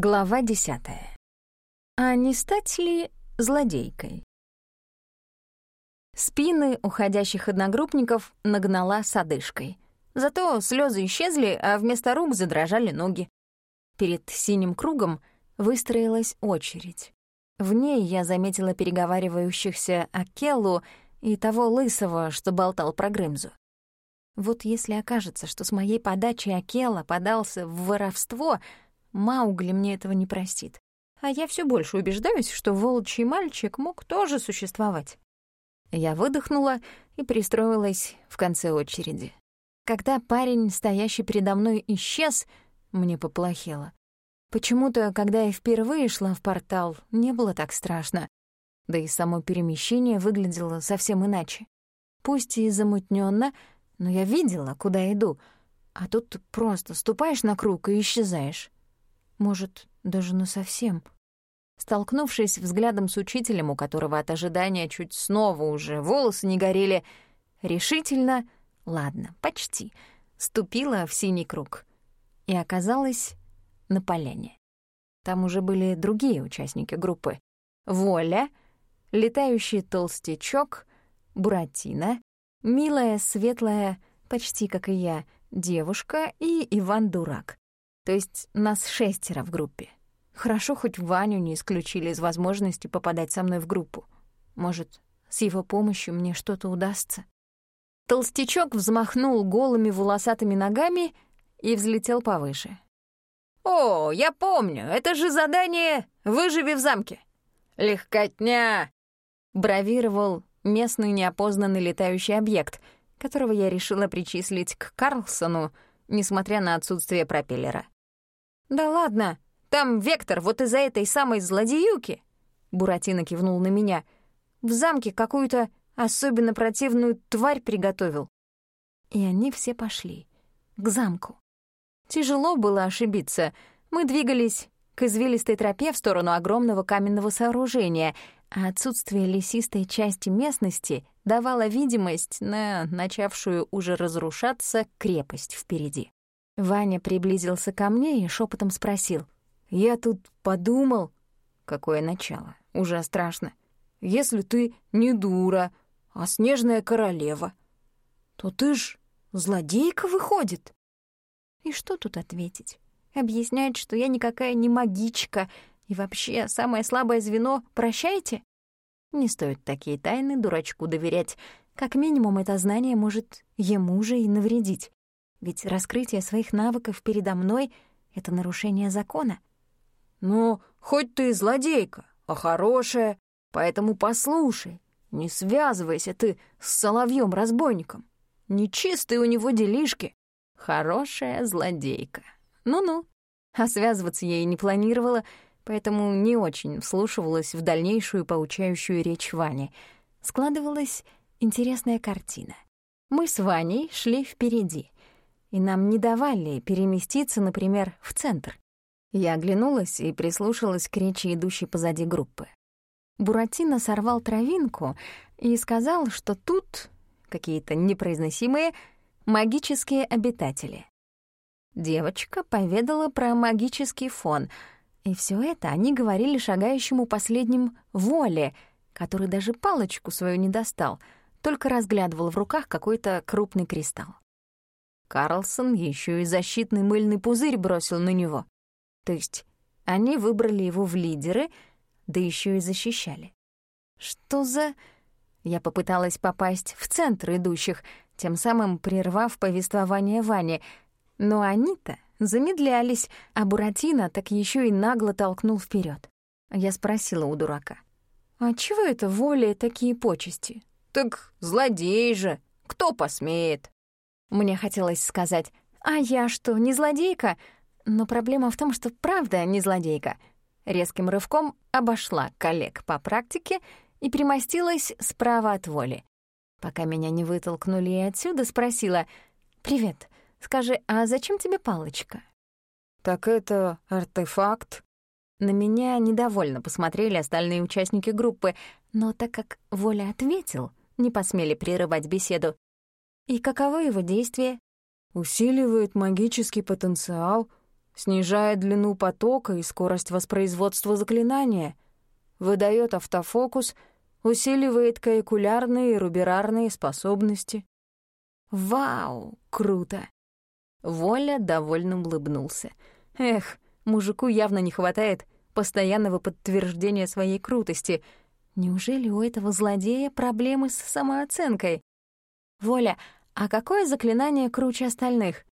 Глава десятая. А не стать ли злодейкой? Спины уходящих одногруппников нагнала с одышкой. Зато слезы исчезли, а вместо рук задрожали ноги. Перед синим кругом выстроилась очередь. В ней я заметила переговаривающихся Акеллу и того лысого, что болтал про Грымзу. Вот если окажется, что с моей подачи Акела подался в воровство, Маугли мне этого не простит. А я все больше убеждаюсь, что волчий мальчик мог тоже существовать. Я выдохнула и пристроилась в конце очереди. Когда парень, стоящий передо мной, исчез, мне поплохело. Почему-то, когда я впервые шла в портал, не было так страшно. Да и само перемещение выглядело совсем иначе. Пусть и замутненно, но я видела, куда иду, а тут просто ступаешь на круг и исчезаешь. Может, даже насовсем. Столкнувшись взглядом с учителем, у которого от ожидания чуть снова уже волосы не горели, решительно, ладно, почти, ступила в синий круг и оказалась на поляне. Там уже были другие участники группы. Воля, летающий толстячок, Буратино, Милая, светлая, почти как и я, девушка и Иван-дурак. То есть нас шестеро в группе. Хорошо, хоть Ваню не исключили из возможности попадать со мной в группу. Может, с его помощью мне что-то удастся. Толстячок взмахнул голыми волосатыми ногами и взлетел повыше. «О, я помню, это же задание «Выживи в замке». «Легкотня!» — бравировал местный неопознанный летающий объект, которого я решила причислить к Карлсону, несмотря на отсутствие пропеллера. «Да ладно, там Вектор вот из-за этой самой злодеюки!» Буратино кивнул на меня. «В замке какую-то особенно противную тварь приготовил». И они все пошли. К замку. Тяжело было ошибиться. Мы двигались к извилистой тропе в сторону огромного каменного сооружения — а отсутствие лесистой части местности давало видимость на начавшую уже разрушаться крепость впереди. Ваня приблизился ко мне и шепотом спросил. «Я тут подумал...» «Какое начало? Уже страшно. Если ты не дура, а снежная королева, то ты ж злодейка выходит». И что тут ответить? Объяснять, что я никакая не магичка — и вообще, самое слабое звено — прощайте? Не стоит такие тайны дурачку доверять. Как минимум, это знание может ему же и навредить. Ведь раскрытие своих навыков передо мной — это нарушение закона. «Ну, хоть ты и злодейка, а хорошая, поэтому послушай, не связывайся ты с соловьем разбойником Нечистые у него делишки. Хорошая злодейка. Ну-ну. А связываться я и не планировала — поэтому не очень вслушивалась в дальнейшую поучающую речь Вани. Складывалась интересная картина. Мы с Ваней шли впереди, и нам не давали переместиться, например, в центр. Я оглянулась и прислушалась к речи идущей позади группы. Буратино сорвал травинку и сказал, что тут какие-то непроизносимые магические обитатели. Девочка поведала про магический фон — и все это они говорили шагающему последним воле, который даже палочку свою не достал, только разглядывал в руках какой-то крупный кристалл. Карлсон еще и защитный мыльный пузырь бросил на него. То есть они выбрали его в лидеры, да еще и защищали. Что за... Я попыталась попасть в центр идущих, тем самым прервав повествование Вани, но они-то замедлялись, а Буратино так еще и нагло толкнул вперед. Я спросила у дурака. «А чего это воле такие почести?» «Так злодей же! Кто посмеет?» Мне хотелось сказать, «А я что, не злодейка?» Но проблема в том, что правда не злодейка. Резким рывком обошла коллег по практике и примостилась справа от воли. Пока меня не вытолкнули и отсюда, спросила, «Привет, Скажи, а зачем тебе палочка?» «Так это артефакт?» На меня недовольно посмотрели остальные участники группы, но так как Воля ответил, не посмели прерывать беседу. «И каково его действие?» «Усиливает магический потенциал, снижает длину потока и скорость воспроизводства заклинания, выдает автофокус, усиливает каикулярные и руберарные способности. Вау, круто! Воля довольно улыбнулся. Эх, мужику явно не хватает постоянного подтверждения своей крутости. Неужели у этого злодея проблемы с самооценкой? Воля, а какое заклинание круче остальных?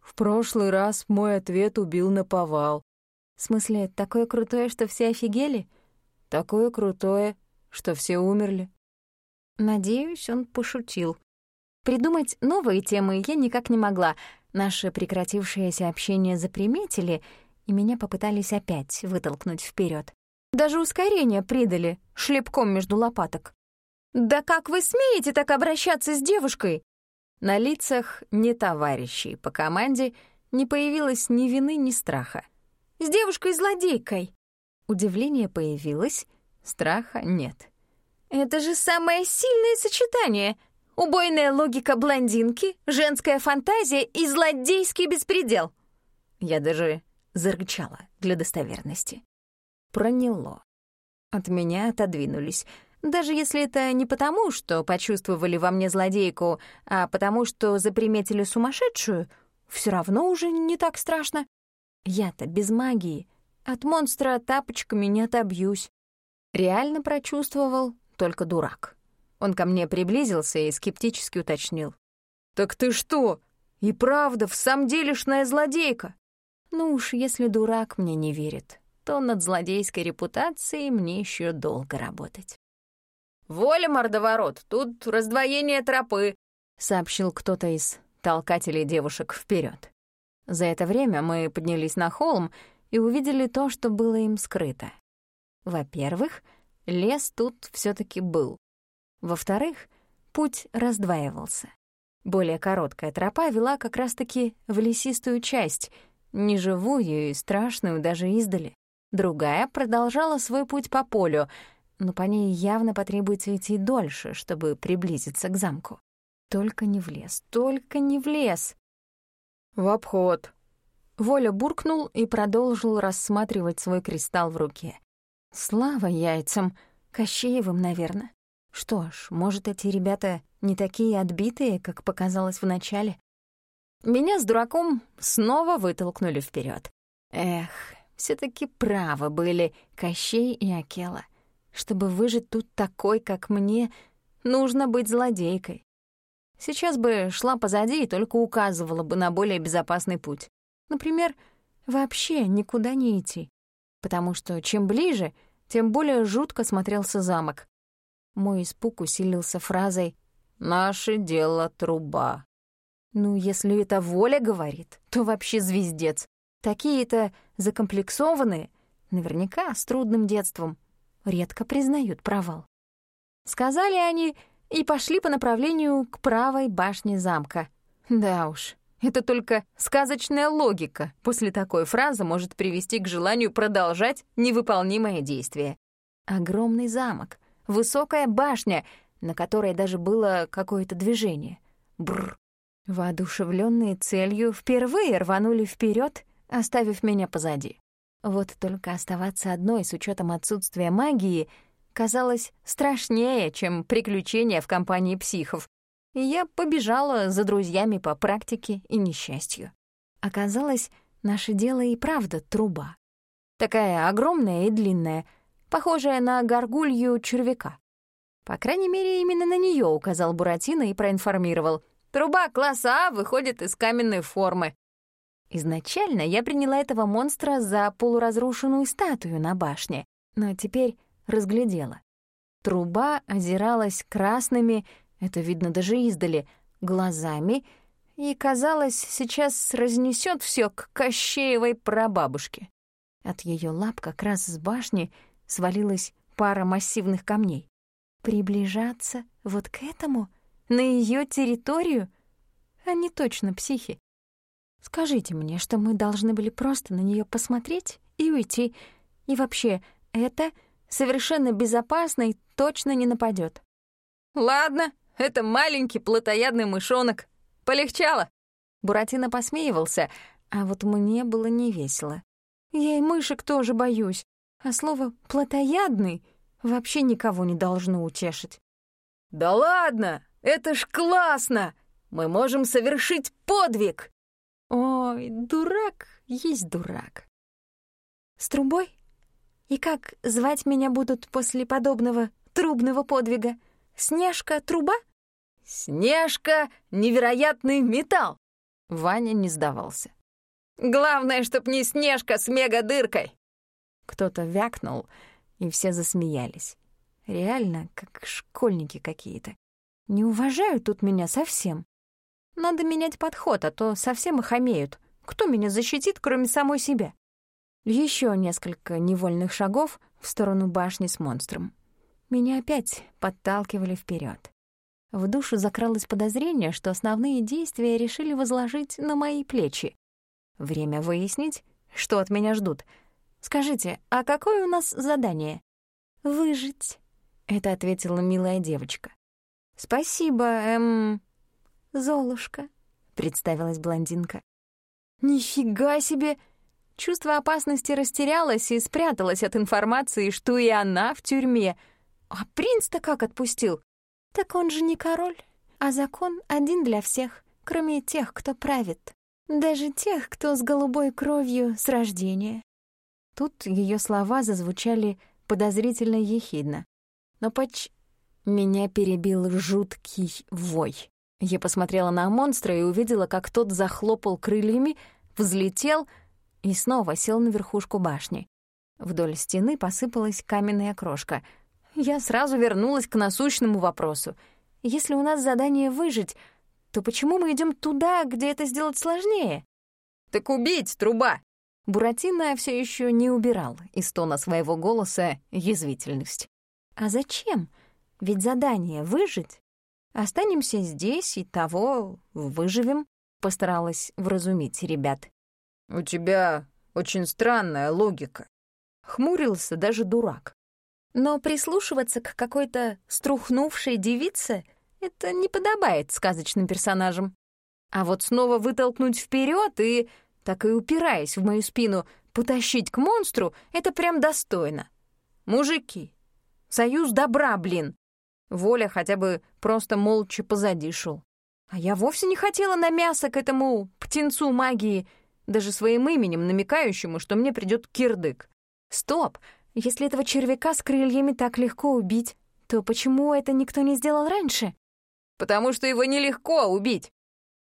В прошлый раз мой ответ убил на повал. В смысле, такое крутое, что все офигели? Такое крутое, что все умерли. Надеюсь, он пошутил. Придумать новые темы я никак не могла. Наше прекратившееся общение заприметили, и меня попытались опять вытолкнуть вперед. Даже ускорение придали, шлепком между лопаток. «Да как вы смеете так обращаться с девушкой?» На лицах не товарищей по команде не появилось ни вины, ни страха. «С девушкой-злодейкой!» Удивление появилось, страха нет. «Это же самое сильное сочетание! Убойная логика блондинки, женская фантазия и злодейский беспредел!» Я даже зарычала для достоверности. Проняло. От меня отодвинулись — даже если это не потому, что почувствовали во мне злодейку, а потому, что заприметили сумасшедшую, все равно уже не так страшно. Я-то без магии. От монстра тапочками не отобьюсь. Реально прочувствовал только дурак. Он ко мне приблизился и скептически уточнил. «Так ты что, и правда в самом делешная злодейка?» Ну уж, если дурак мне не верит, то над злодейской репутацией мне еще долго работать. «Воля, мордоворот, тут раздвоение тропы», — сообщил кто-то из толкателей девушек вперед. За это время мы поднялись на холм и увидели то, что было им скрыто. Во-первых, лес тут все таки был. Во-вторых, путь раздваивался. Более короткая тропа вела как раз-таки в лесистую часть, неживую и страшную даже издали. Другая продолжала свой путь по полю, но по ней явно потребуется идти дольше, чтобы приблизиться к замку. Только не в лес, только не в лес. В обход. Воля буркнул и продолжил рассматривать свой кристалл в руке. Слава яйцам, Кощеевым, наверное. Что ж, может, эти ребята не такие отбитые, как показалось вначале. Меня с дураком снова вытолкнули вперед. Эх, все таки правы были Кощей и Акела. Чтобы выжить тут такой, как мне, нужно быть злодейкой. Сейчас бы шла позади и только указывала бы на более безопасный путь. Например, вообще никуда не идти. Потому что чем ближе, тем более жутко смотрелся замок. Мой испуг усилился фразой «Наше дело труба». Ну, если это воля говорит, то вообще звездец. Такие-то закомплексованные, наверняка с трудным детством редко признают провал. Сказали они и пошли по направлению к правой башне замка. Да уж, это только сказочная логика после такой фразы может привести к желанию продолжать невыполнимое действие. Огромный замок, высокая башня, на которой даже было какое-то движение. Бррр. Воодушевленные целью впервые рванули вперед, оставив меня позади. Вот только оставаться одной с учетом отсутствия магии казалось страшнее, чем приключения в компании психов, и я побежала за друзьями по практике и несчастью. Оказалось, наше дело и правда труба. Такая огромная и длинная, похожая на горгулью червяка. По крайней мере, именно на нее указал Буратино и проинформировал. «Труба класса А выходит из каменной формы. Изначально я приняла этого монстра за полуразрушенную статую на башне, но теперь разглядела. Труба озиралась красными, это видно даже издали, глазами, и, казалось, сейчас разнесет все к Кощеевой прабабушке. От ее лап как раз с башни свалилась пара массивных камней. Приближаться вот к этому, на ее территорию? Они точно психи. Скажите мне, что мы должны были просто на нее посмотреть и уйти. И вообще, это совершенно безопасно и точно не нападет. «Ладно, это маленький плотоядный мышонок. Полегчало». Буратино посмеивался, А вот мне было невесело. Я и мышек тоже боюсь, а слово «плотоядный» вообще никого не должно утешить. «Да ладно! Это ж классно! Мы можем совершить подвиг!» Ой, дурак есть дурак. С трубой? И как звать меня будут после подобного трубного подвига? Снежка-труба? Снежка — невероятный металл! Ваня не сдавался. Главное, чтоб не Снежка с мега-дыркой. Кто-то вякнул, и все засмеялись. Реально, как школьники какие-то. Не уважают тут меня совсем. Надо менять подход, а то совсем охамеют. Кто меня защитит, кроме самой себя? Еще несколько невольных шагов в сторону башни с монстром. Меня опять подталкивали вперед. В душу закралось подозрение, что основные действия решили возложить на мои плечи. Время выяснить, что от меня ждут. Скажите, а какое у нас задание? Выжить. Это ответила милая девочка. Спасибо, эм... Золушка, представилась блондинка. Нифига себе! Чувство опасности растерялось и спряталось от информации, что и она в тюрьме. А принц-то как отпустил? Так он же не король, а закон один для всех, кроме тех, кто правит. Даже тех, кто с голубой кровью с рождения. Тут ее слова зазвучали подозрительно ехидно. Но поч... Меня перебил жуткий вой. Я посмотрела на монстра и увидела, как тот захлопал крыльями, взлетел и снова сел на верхушку башни. Вдоль стены посыпалась каменная крошка. Я сразу вернулась к насущному вопросу. Если у нас задание выжить, то почему мы идем туда, где это сделать сложнее? Так убить, труба! Буратино все еще не убирал из тона своего голоса язвительность. А зачем? Ведь задание — выжить. Останемся здесь и того выживем, постаралась вразумить ребят. У тебя очень странная логика. Хмурился даже дурак. Но прислушиваться к какой-то струхнувшей девице это не подобает сказочным персонажам. А вот снова вытолкнуть вперед и, так и упираясь в мою спину, потащить к монстру — это прям достойно. Мужики, союз добра, блин. Воля хотя бы просто молча позади шел. А я вовсе не хотела на мясо к этому птенцу магии, даже своим именем намекающему, что мне придет кирдык. Стоп! Если этого червяка с крыльями так легко убить, то почему это никто не сделал раньше? потому что его нелегко убить.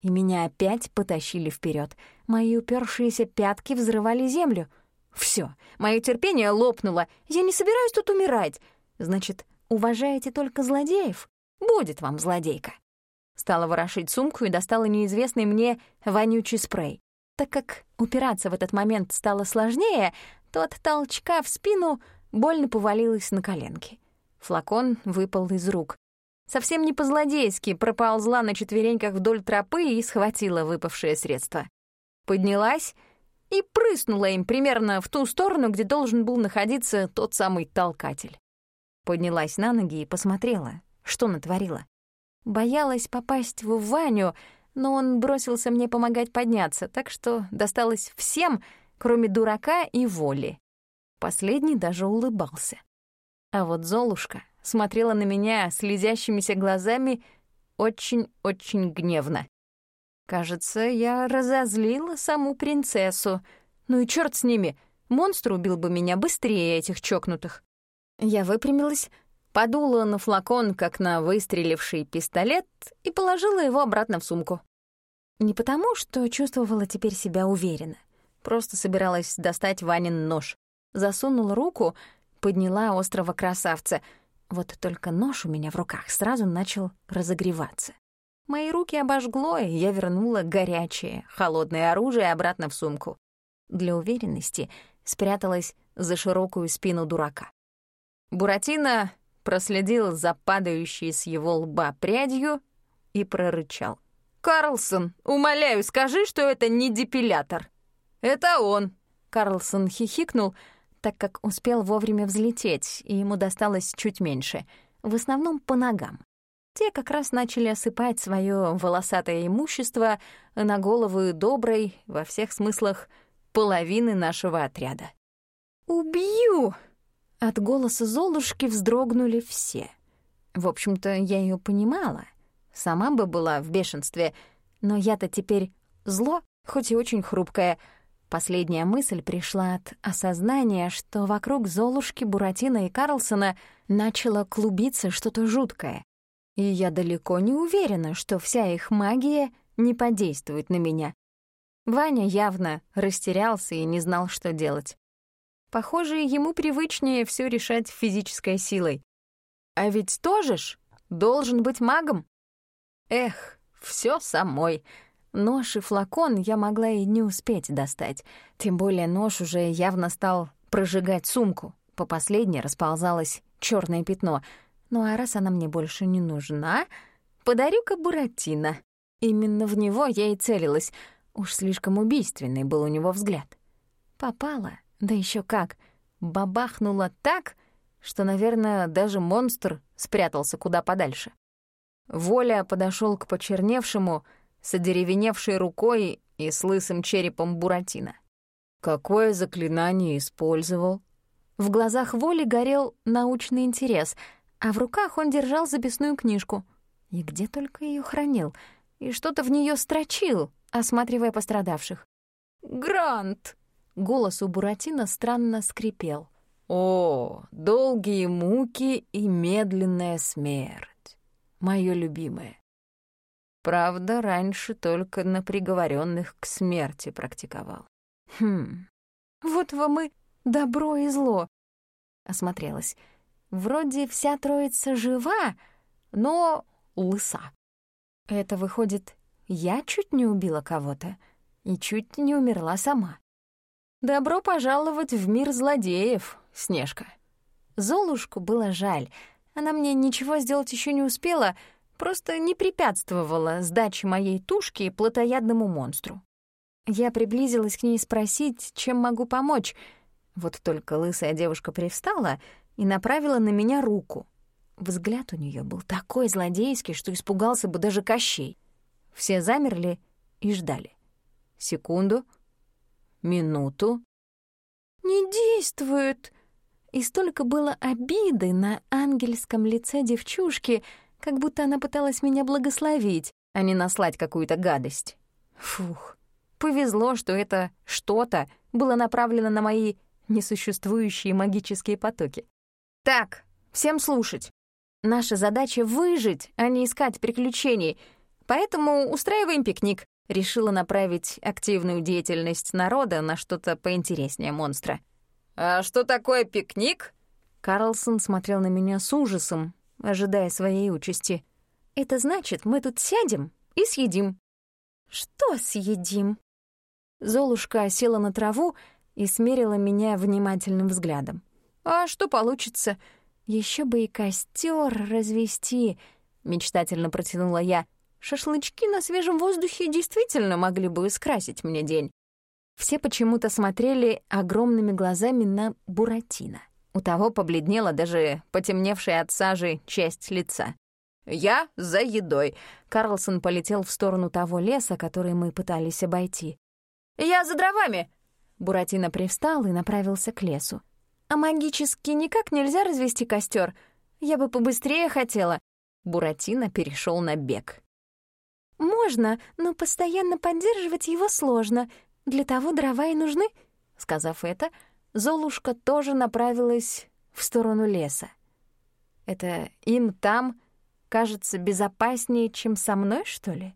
И меня опять потащили вперед. Мои упершиеся пятки взрывали землю. Все, мое терпение лопнуло. Я не собираюсь тут умирать. Значит, уважаете только злодеев? Будет вам злодейка. Стала ворошить сумку и достала неизвестный мне вонючий спрей. Так как упираться в этот момент стало сложнее, то от толчка в спину больно повалилась на коленки. Флакон выпал из рук. Совсем не по-злодейски проползла на четвереньках вдоль тропы и схватила выпавшее средство. Поднялась и прыснула им примерно в ту сторону, где должен был находиться тот самый толкатель. Поднялась на ноги и посмотрела, что натворила. Боялась попасть в Ваню, но он бросился мне помогать подняться, так что досталось всем, кроме дурака и воли. Последний даже улыбался. А вот Золушка смотрела на меня слезящимися глазами очень-очень гневно. Кажется, я разозлила саму принцессу. Ну и черт с ними, монстр убил бы меня быстрее этих чокнутых. Я выпрямилась, подула на флакон, как на выстреливший пистолет, и положила его обратно в сумку. Не потому, что чувствовала теперь себя уверенно. Просто собиралась достать Ванин нож. Засунула руку, подняла острого красавца — вот только нож у меня в руках сразу начал разогреваться. Мои руки обожгло, и я вернула горячее, холодное оружие обратно в сумку. Для уверенности спряталась за широкую спину дурака. Буратино проследил за падающей с его лба прядью и прорычал. «Карлсон, умоляю, скажи, что это не депилятор!» «Это он!» Карлсон хихикнул, так как успел вовремя взлететь, и ему досталось чуть меньше, в основном по ногам. те как раз начали осыпать свое волосатое имущество на головы доброй, во всех смыслах, половины нашего отряда. «Убью!» От голоса Золушки вздрогнули все. В общем-то, я ее понимала. Сама бы была в бешенстве, но я-то теперь зло, хоть и очень хрупкое. Последняя мысль пришла от осознания, что вокруг Золушки, Буратино и Карлсона начало клубиться что-то жуткое. И я далеко не уверена, что вся их магия не подействует на меня. Ваня явно растерялся и не знал, что делать. Похоже, ему привычнее все решать физической силой. А ведь тоже ж должен быть магом. Эх, все самой. Нож и флакон я могла и не успеть достать. Тем более нож уже явно стал прожигать сумку. По последней расползалось черное пятно. Ну а раз она мне больше не нужна, подарю-ка Буратино. Именно в него я и целилась. Уж слишком убийственный был у него взгляд. Попала, да еще как. Бабахнула так, что, наверное, даже монстр спрятался куда подальше. Воля подошел к почерневшему, с одеревеневшей рукой и с лысым черепом Буратино. «Какое заклинание использовал?» В глазах Воли горел научный интерес, а в руках он держал записную книжку. И где только ее хранил, и что-то в нее строчил, осматривая пострадавших. «Грант!» — голос у Буратино странно скрипел. О, долгие муки и медленная смерть. Моё любимое. Правда, раньше только на приговоренных к смерти практиковал. Хм, вот вам и добро и зло. Осмотрелась. Вроде вся троица жива, но лыса. Это выходит, я чуть не убила кого-то и чуть не умерла сама. Добро пожаловать в мир злодеев, Снежка. Золушку было жаль. Она мне ничего сделать еще не успела, просто не препятствовала сдаче моей тушки плотоядному монстру. Я приблизилась к ней спросить, чем могу помочь. Вот только лысая девушка привстала и направила на меня руку. Взгляд у нее был такой злодейский, что испугался бы даже Кощей. Все замерли и ждали. Секунду, минуту. «Не действует!» И столько было обиды на ангельском лице девчушки, как будто она пыталась меня благословить, а не наслать какую-то гадость. Фух, повезло, что это что-то было направлено на мои несуществующие магические потоки. Так, всем слушать. Наша задача — выжить, а не искать приключений, поэтому устраиваем пикник. Решила направить активную деятельность народа на что-то поинтереснее монстра. «А что такое пикник?» Карлсон смотрел на меня с ужасом, ожидая своей участи. «Это значит, мы тут сядем и съедим». «Что съедим?» Золушка села на траву и смерила меня внимательным взглядом. «А что получится? Еще бы и костер развести», — мечтательно протянула я. «Шашлычки на свежем воздухе действительно могли бы скрасить мне день». Все почему-то смотрели огромными глазами на Буратино. У того побледнела даже потемневшая от сажи часть лица. «Я за едой!» Карлсон полетел в сторону того леса, который мы пытались обойти. «Я за дровами!» Буратино привстал и направился к лесу. «А магически никак нельзя развести костер. Я бы побыстрее хотела». Буратино перешел на бег. «Можно, но постоянно поддерживать его сложно. Для того дрова и нужны». Сказав это, Золушка тоже направилась в сторону леса. «Это им там кажется безопаснее, чем со мной, что ли?»